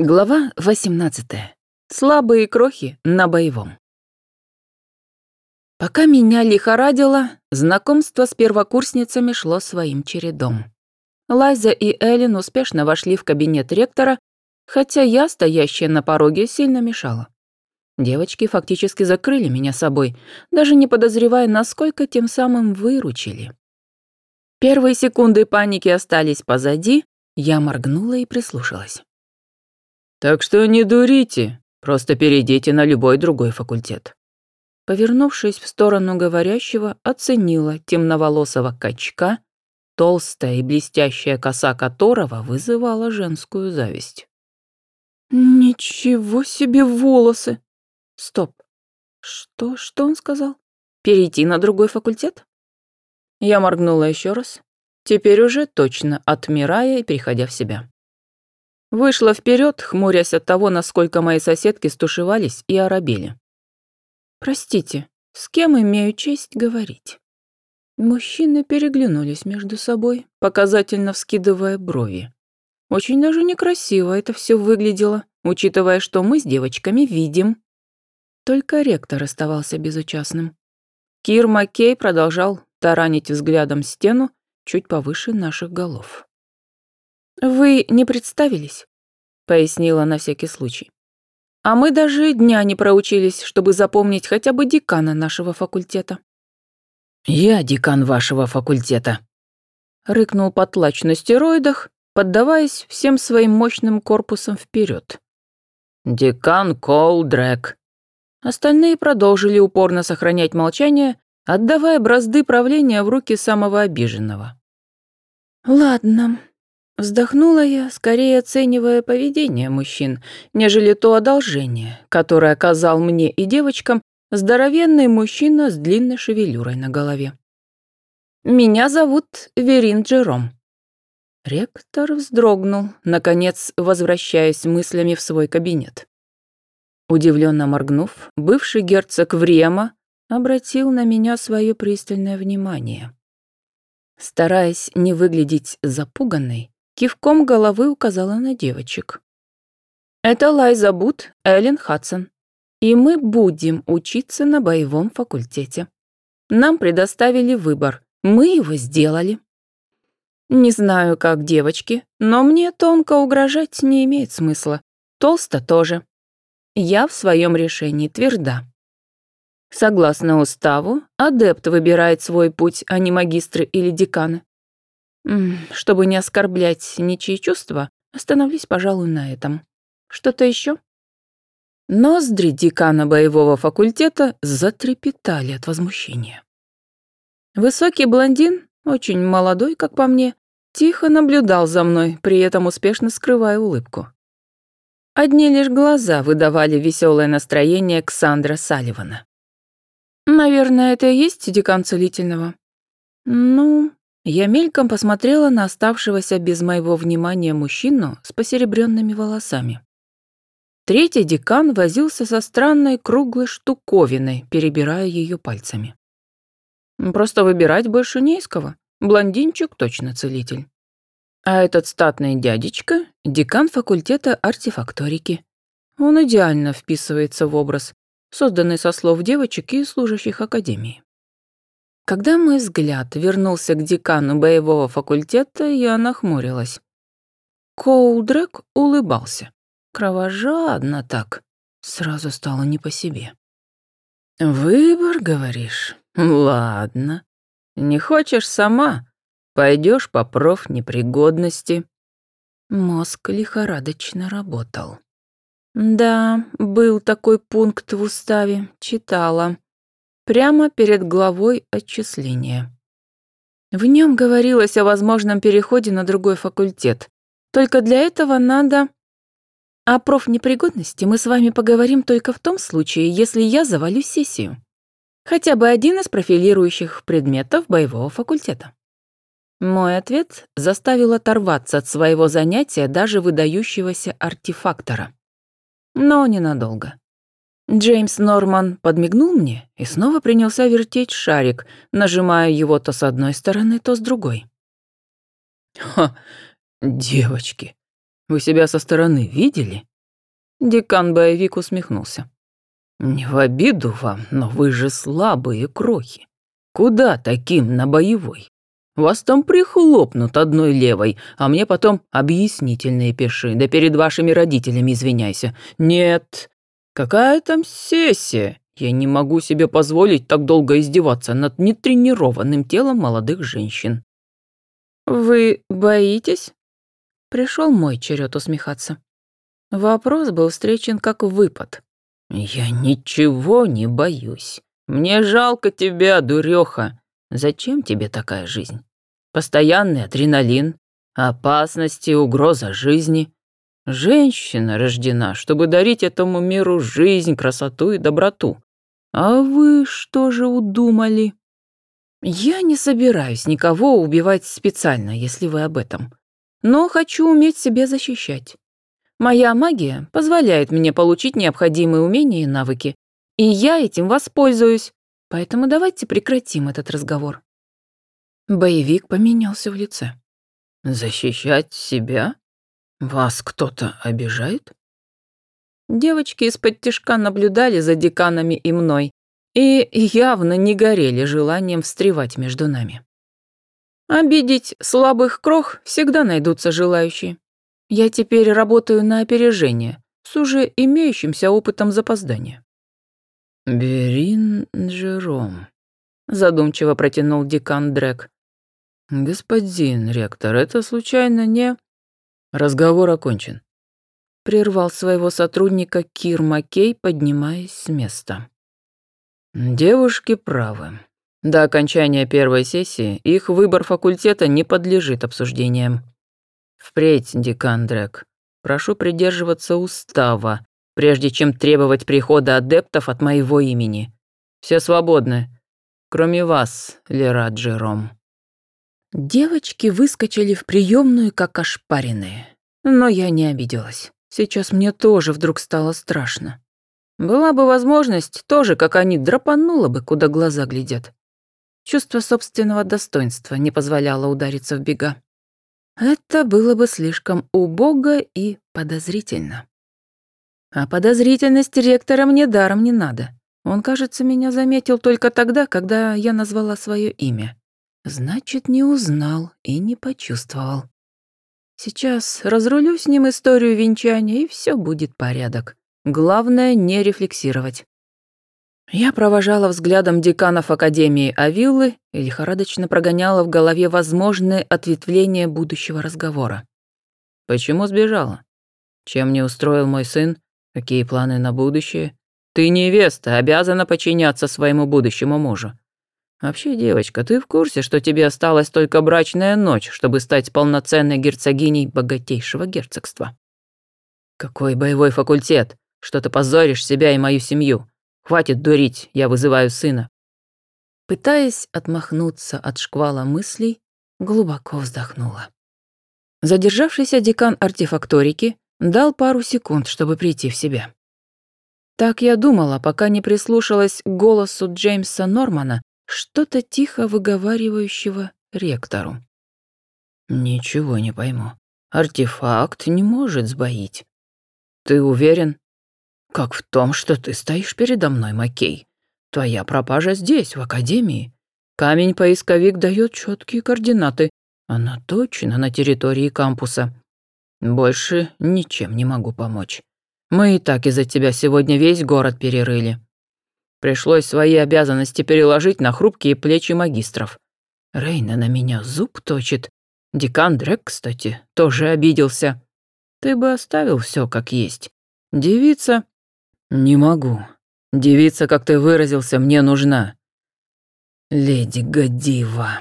Глава 18. Слабые крохи на боевом. Пока меня лихорадило, знакомство с первокурсницами шло своим чередом. Лайза и Эллен успешно вошли в кабинет ректора, хотя я, стоящая на пороге, сильно мешала. Девочки фактически закрыли меня собой, даже не подозревая, насколько тем самым выручили. Первые секунды паники остались позади, я моргнула и прислушалась. Так что не дурите, просто перейдите на любой другой факультет. Повернувшись в сторону говорящего, оценила темноволосого качка, толстая и блестящая коса которого вызывала женскую зависть. «Ничего себе волосы!» «Стоп! Что, что он сказал? Перейти на другой факультет?» Я моргнула еще раз, теперь уже точно отмирая и приходя в себя. Вышла вперед, хмурясь от того, насколько мои соседки стушевались и оробели. «Простите, с кем имею честь говорить?» Мужчины переглянулись между собой, показательно вскидывая брови. Очень даже некрасиво это все выглядело, учитывая, что мы с девочками видим. Только ректор оставался безучастным. Кир Маккей продолжал таранить взглядом стену чуть повыше наших голов. «Вы не представились?» — пояснила на всякий случай. «А мы даже дня не проучились, чтобы запомнить хотя бы декана нашего факультета». «Я декан вашего факультета», — рыкнул потлач на стероидах, поддаваясь всем своим мощным корпусом вперед. «Декан Коул Дрэк». Остальные продолжили упорно сохранять молчание, отдавая бразды правления в руки самого обиженного. «Ладно», Вздохнула я, скорее оценивая поведение мужчин, нежели то одолжение, которое оказал мне и девочкам здоровенный мужчина с длинной шевелюрой на голове. «Меня зовут Верин Джером». Ректор вздрогнул, наконец возвращаясь мыслями в свой кабинет. Удивленно моргнув, бывший герцог Врема обратил на меня свое пристальное внимание. Стараясь не выглядеть запуганной, Кивком головы указала на девочек. «Это Лайза Бут, Эллен Хадсон. И мы будем учиться на боевом факультете. Нам предоставили выбор. Мы его сделали. Не знаю, как девочки, но мне тонко угрожать не имеет смысла. Толсто тоже. Я в своем решении тверда. Согласно уставу, адепт выбирает свой путь, а не магистры или деканы. Чтобы не оскорблять ничьи чувства, остановлюсь, пожалуй, на этом. Что-то еще? Ноздри декана боевого факультета затрепетали от возмущения. Высокий блондин, очень молодой, как по мне, тихо наблюдал за мной, при этом успешно скрывая улыбку. Одни лишь глаза выдавали веселое настроение Ксандра Салливана. Наверное, это и есть декан целительного. Ну, я мельком посмотрела на оставшегося без моего внимания мужчину с посеребренными волосами. Третий декан возился со странной круглой штуковиной, перебирая ее пальцами. Просто выбирать больше не из кого. Блондинчик точно целитель. А этот статный дядечка — декан факультета артефакторики. Он идеально вписывается в образ, созданный со слов девочек и служащих академии. Когда мой взгляд вернулся к декану боевого факультета, я нахмурилась. Коулдрек улыбался. Кровожадно так. Сразу стало не по себе. «Выбор, говоришь? Ладно. Не хочешь сама? Пойдешь по профнепригодности». Мозг лихорадочно работал. Да, был такой пункт в уставе, читала прямо перед главой отчисления. В нем говорилось о возможном переходе на другой факультет. Только для этого надо... О профнепригодности мы с вами поговорим только в том случае, если я завалю сессию. Хотя бы один из профилирующих предметов боевого факультета. Мой ответ заставил оторваться от своего занятия даже выдающегося артефактора. Но ненадолго. Джеймс Норман подмигнул мне и снова принялся вертеть шарик, нажимая его то с одной стороны, то с другой. «Ха, девочки, Вы себя со стороны видели?» Декан-боевик усмехнулся. «Не в обиду вам, но вы же слабые крохи. Куда таким на боевой? Вас там прихлопнут одной левой, а мне потом объяснительные пиши, да перед вашими родителями извиняйся. Нет, какая там сессия? Я не могу себе позволить так долго издеваться над нетренированным телом молодых женщин». «Вы боитесь?» Пришел мой черед усмехаться. Вопрос был встречен как выпад. «Я ничего не боюсь. Мне жалко тебя, дуреха. Зачем тебе такая жизнь? Постоянный адреналин, опасности, угроза жизни. Женщина рождена, чтобы дарить этому миру жизнь, красоту и доброту. А вы что же удумали?» «Я не собираюсь никого убивать специально, если вы об этом но хочу уметь себя защищать. Моя магия позволяет мне получить необходимые умения и навыки, и я этим воспользуюсь, поэтому давайте прекратим этот разговор». Боевик поменялся в лице. «Защищать себя? Вас кто-то обижает?» Девочки из-под тишка наблюдали за деканами и мной и явно не горели желанием встревать между нами. Обидеть слабых крох всегда найдутся желающие. Я теперь работаю на опережение, с уже имеющимся опытом запоздания. «Берин Джером», — задумчиво протянул декан Дрек. «Господин ректор, это случайно не...» «Разговор окончен», — прервал своего сотрудника Кир Маккей, поднимаясь с места. «Девушки правы. До окончания первой сессии их выбор факультета не подлежит обсуждениям. Впредь, декан Дрек, прошу придерживаться устава, прежде чем требовать прихода адептов от моего имени. Все свободны, кроме вас, Лера Джером. Девочки выскочили в приемную как ошпаренные. Но я не обиделась. Сейчас мне тоже вдруг стало страшно. Была бы возможность, тоже, как они, драпанула бы, куда глаза глядят. Чувство собственного достоинства не позволяло удариться в бега. Это было бы слишком убого и подозрительно. А подозрительность ректора мне даром не надо. Он, кажется, меня заметил только тогда, когда я назвала свое имя. Значит, не узнал и не почувствовал. Сейчас разрулю с ним историю венчания, и все будет порядок. Главное, не рефлексировать. Я провожала взглядом деканов Академии Авиллы и лихорадочно прогоняла в голове возможные ответвления будущего разговора. «Почему сбежала? Чем не устроил мой сын? Какие планы на будущее? Ты невеста, обязана подчиняться своему будущему мужу. Вообще, девочка, ты в курсе, что тебе осталась только брачная ночь, чтобы стать полноценной герцогиней богатейшего герцогства? Какой боевой факультет? Что ты позоришь себя и мою семью? Хватит дурить, я вызываю сына». Пытаясь отмахнуться от шквала мыслей, глубоко вздохнула. Задержавшийся декан артефакторики дал пару секунд, чтобы прийти в себя. Так я думала, пока не прислушалась к голосу Джеймса Нормана, что-то тихо выговаривающего ректору. «Ничего не пойму. Артефакт не может сбоить. Ты уверен?» как в том, что ты стоишь передо мной, Макей. Твоя пропажа здесь, в Академии. Камень-поисковик дает четкие координаты. Она точно на территории кампуса. Больше ничем не могу помочь. Мы и так из-за тебя сегодня весь город перерыли. Пришлось свои обязанности переложить на хрупкие плечи магистров. Рейна на меня зуб точит. Декан Дрек, кстати, тоже обиделся. Ты бы оставил все как есть. Девица «Не могу. Девица, как ты выразился, мне нужна». «Леди Годива».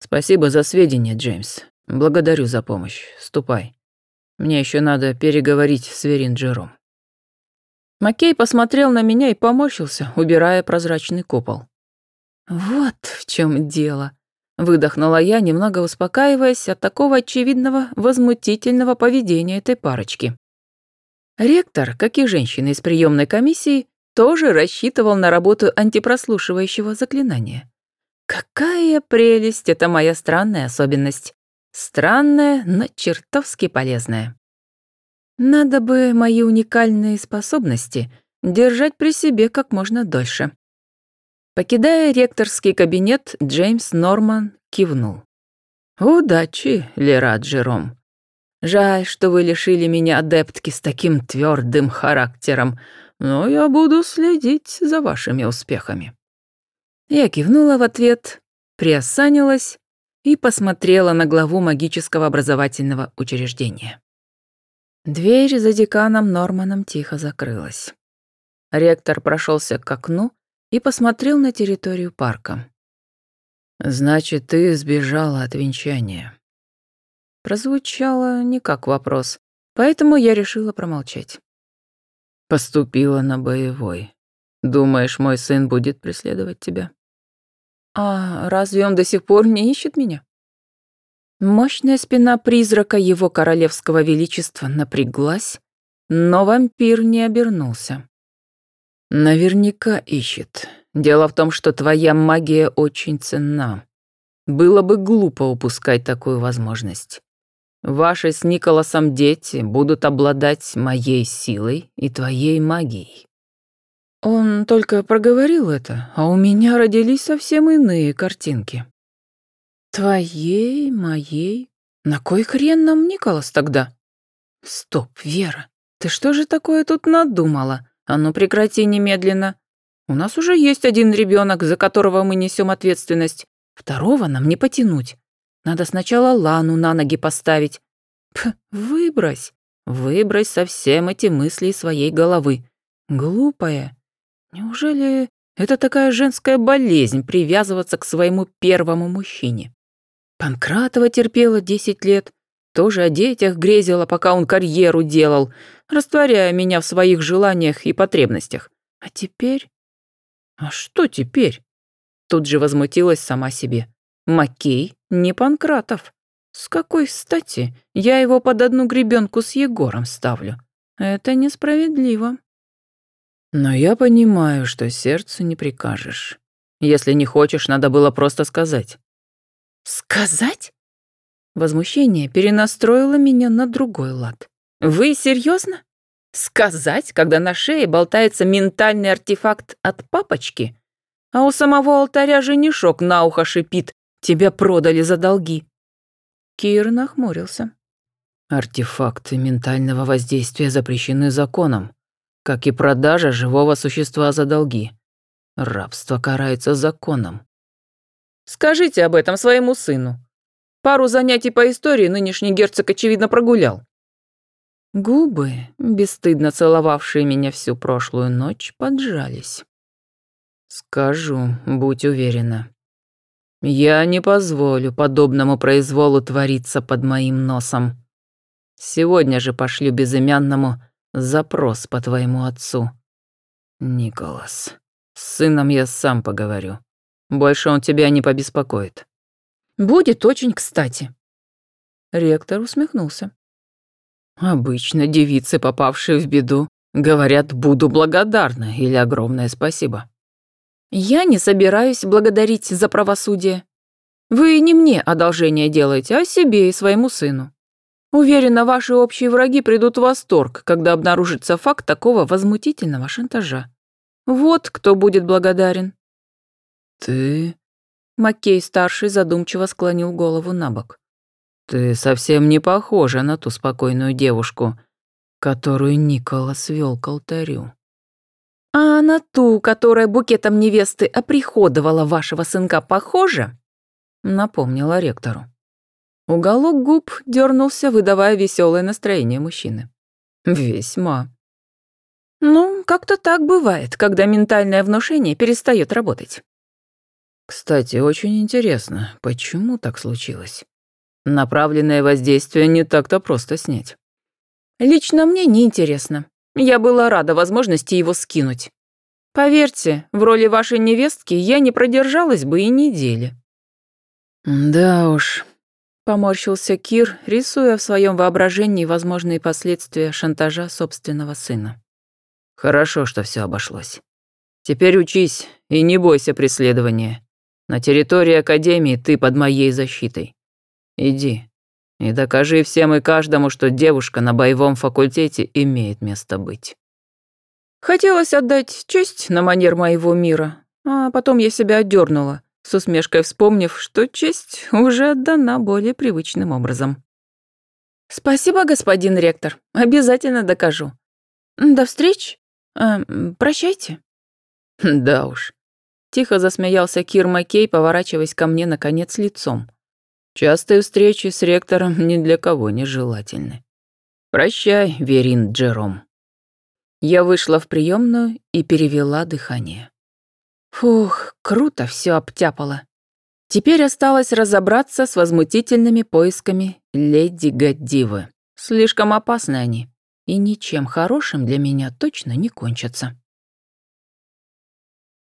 «Спасибо за сведения, Джеймс. Благодарю за помощь. Ступай. Мне еще надо переговорить с Веринджером». Маккей посмотрел на меня и поморщился, убирая прозрачный купол. «Вот в чем дело», — выдохнула я, немного успокаиваясь от такого очевидного возмутительного поведения этой парочки. Ректор, как и женщины из приемной комиссии, тоже рассчитывал на работу антипрослушивающего заклинания. Какая прелесть, это моя странная особенность. Странная, но чертовски полезная. Надо бы мои уникальные способности держать при себе как можно дольше. Покидая ректорский кабинет, Джеймс Норман кивнул. «Удачи, Лера Джером. Жаль, что вы лишили меня адептки с таким твердым характером, но я буду следить за вашими успехами». Я кивнула в ответ, приосанилась и посмотрела на главу магического образовательного учреждения. Дверь за деканом Норманом тихо закрылась. Ректор прошелся к окну и посмотрел на территорию парка. «Значит, ты сбежала от венчания». Прозвучало не как вопрос, поэтому я решила промолчать. «Поступила на боевой. Думаешь, мой сын будет преследовать тебя?» «А разве он до сих пор не ищет меня?» Мощная спина призрака его королевского величества напряглась, но вампир не обернулся. Наверняка ищет. Дело в том, что твоя магия очень ценна. Было бы глупо упускать такую возможность. Ваши с Николасом дети будут обладать моей силой и твоей магией. Он только проговорил это, а у меня родились совсем иные картинки. Твоей, моей? На кой хрен нам Николас тогда? Стоп, Вера, ты что же такое тут надумала? А ну прекрати немедленно. У нас уже есть один ребенок, за которого мы несем ответственность. Второго нам не потянуть. Надо сначала Лану на ноги поставить. П, выбрось. Выбрось совсем эти мысли из своей головы. Глупая. Неужели это такая женская болезнь привязываться к своему первому мужчине? Панкратова терпела десять лет, тоже о детях грезила, пока он карьеру делал, растворяя меня в своих желаниях и потребностях. А теперь... А что теперь? Тут же возмутилась сама себе. Макей не Панкратов. С какой стати я его под одну гребенку с Егором ставлю? Это несправедливо. Но я понимаю, что сердцу не прикажешь. Если не хочешь, надо было просто сказать. Сказать? Возмущение перенастроило меня на другой лад. Вы серьезно? Сказать, когда на шее болтается ментальный артефакт от папочки, а у самого алтаря женишок на ухо шипит «Тебя продали за долги». Кир нахмурился. Артефакты ментального воздействия запрещены законом, как и продажа живого существа за долги. Рабство карается законом. Скажите об этом своему сыну. Пару занятий по истории нынешний герцог, очевидно, прогулял. Губы, бесстыдно целовавшие меня всю прошлую ночь, поджались. Скажу, будь уверена. Я не позволю подобному произволу твориться под моим носом. Сегодня же пошлю безымянному запрос по твоему отцу. Николас, с сыном я сам поговорю. Больше он тебя не побеспокоит. Будет очень кстати. Ректор усмехнулся. Обычно девицы, попавшие в беду, говорят «буду благодарна» или «огромное спасибо». Я не собираюсь благодарить за правосудие. Вы не мне одолжение делаете, а себе и своему сыну. Уверена, ваши общие враги придут в восторг, когда обнаружится факт такого возмутительного шантажа. Вот кто будет благодарен. «Ты...» Маккей-старший задумчиво склонил голову на бок. «Ты совсем не похожа на ту спокойную девушку, которую Николас вел к алтарю». «А на ту, которая букетом невесты оприходовала вашего сынка, похожа?» Напомнила ректору. Уголок губ дернулся, выдавая веселое настроение мужчины. «Весьма». «Ну, как-то так бывает, когда ментальное внушение перестает работать». Кстати, очень интересно, почему так случилось? Направленное воздействие не так-то просто снять. Лично мне не интересно. Я была рада возможности его скинуть. Поверьте, в роли вашей невестки я не продержалась бы и недели. Да уж, поморщился Кир, рисуя в своем воображении возможные последствия шантажа собственного сына. Хорошо, что все обошлось. Теперь учись и не бойся преследования. На территории Академии ты под моей защитой. Иди. И докажи всем и каждому, что девушка на боевом факультете имеет место быть. Хотелось отдать честь на манер моего мира, а потом я себя отдернула, с усмешкой вспомнив, что честь уже отдана более привычным образом. «Спасибо, господин ректор. Обязательно докажу. До встречи. Э, прощайте». «Да уж». Тихо засмеялся Кир Маккей, поворачиваясь ко мне, наконец, лицом. Частые встречи с ректором ни для кого не желательны. Прощай, Верин Джером. Я вышла в приемную и перевела дыхание. Фух, круто все обтяпало. Теперь осталось разобраться с возмутительными поисками леди Гаддивы. Слишком опасны они, и ничем хорошим для меня точно не кончатся.